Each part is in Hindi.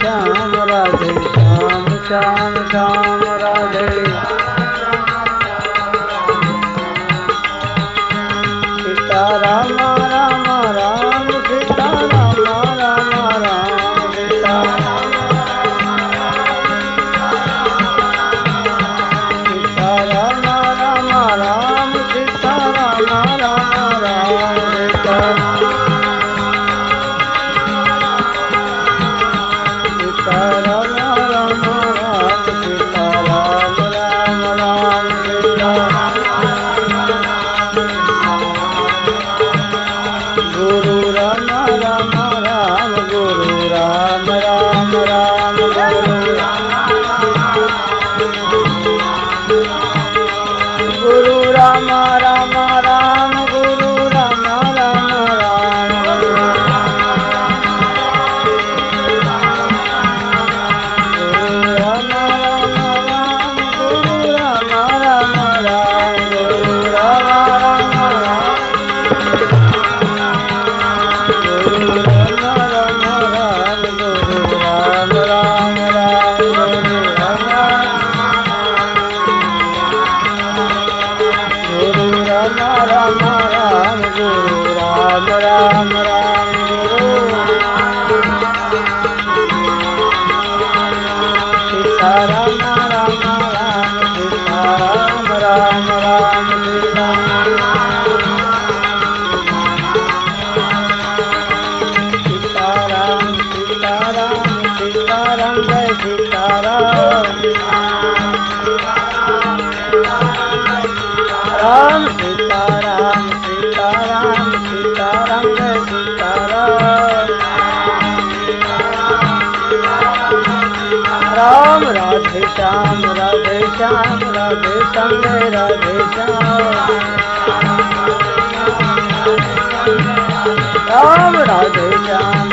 श्याम राधे श्याम श्याम श्याम राधे। राम राम गो राम राम राम सीता राम राम राम सीता राम राम राम सीता राम सीता राम सीता राम सीता राम राधे श्याम राधे श्याम राधे श्याम राधे श्याम। राम राधे श्याम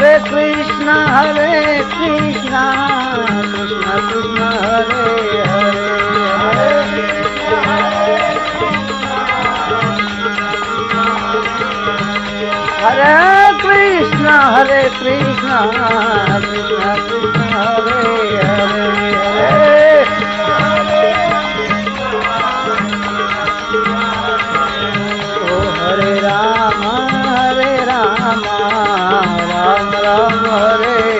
हरे कृष्ण हरे कृष्ण कृष्ण कृष्ण, हरे हरे। हरे कृष्ण हरे कृष्ण कृष्ण कृष्ण, हरे हरे। हरे ओ हरे राम हरे राम। রাম হরে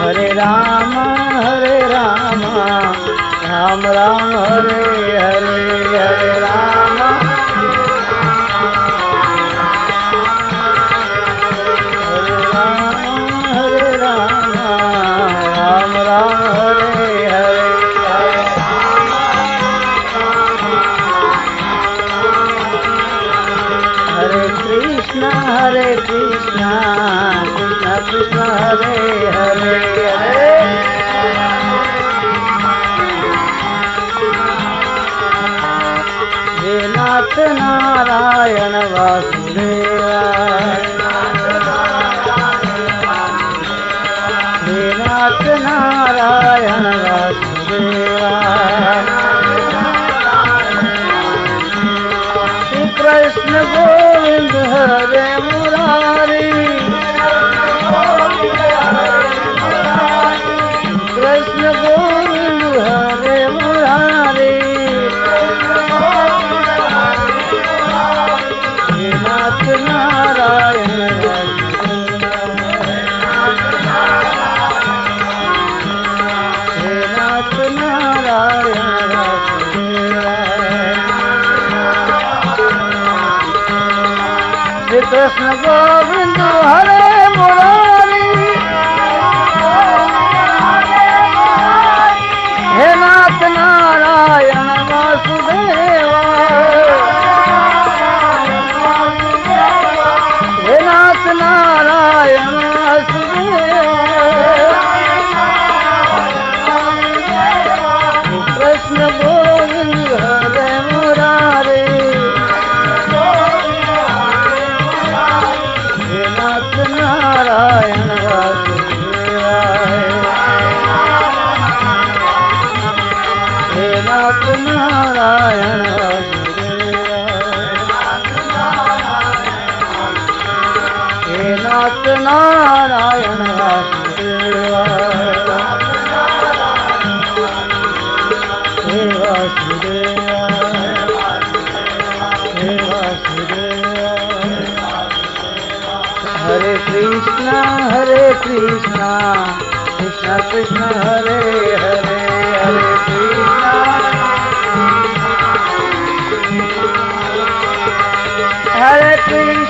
हरे राम हरे राम राम राम हरे हरे। हरे हरे हरे हे नाथ नारायण वासुदेवा कृष्ण गोविंद हरे नारायण हरे कृष्णा हरे कृष्णा कृष्णा कृष्णा हरे हरे हरे कृष्णा। हरे कृष्णा।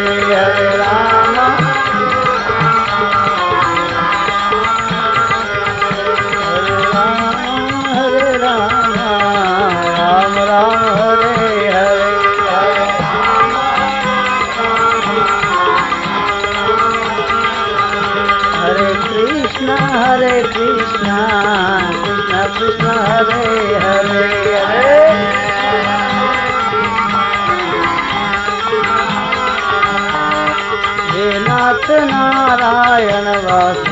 नारायण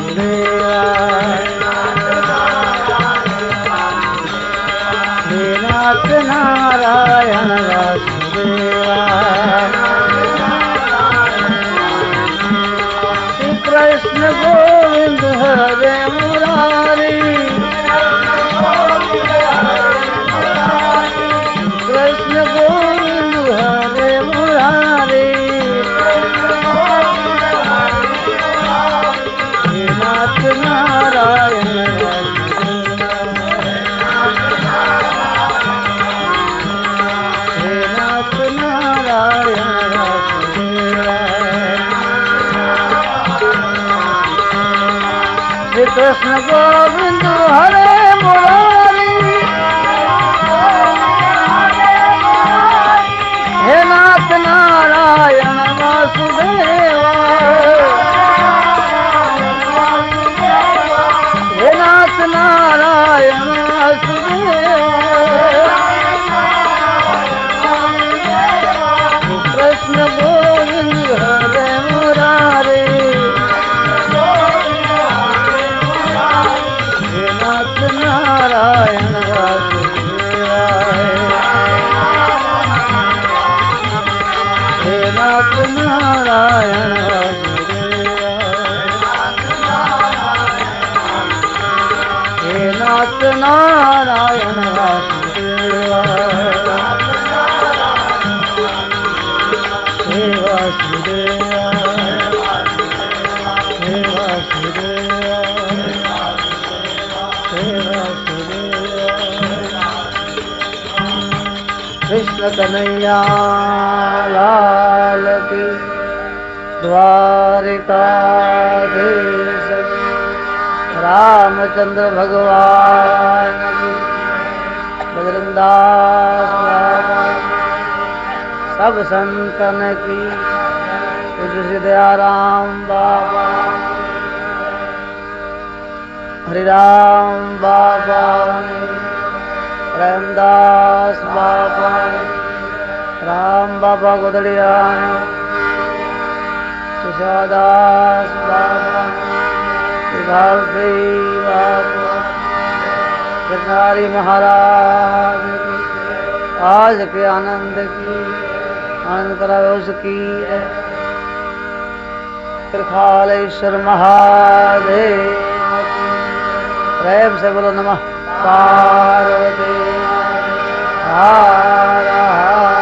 Krishna लाल की द्वारिकाधीश रामचंद्र भगवान की। बजरंगदास सब संतन की। तुझ दयाराम बाबा। हरिराम बाबा रामदास बाबा राम बाबा गोदड़िया सुशादास बाबा विभावी बाबा महाराज आज के आनंद की, आनंद करावे उसकी त्रिखालेश्वर महादेव प्रेम से बोलो नमः, पार्वती। हर हर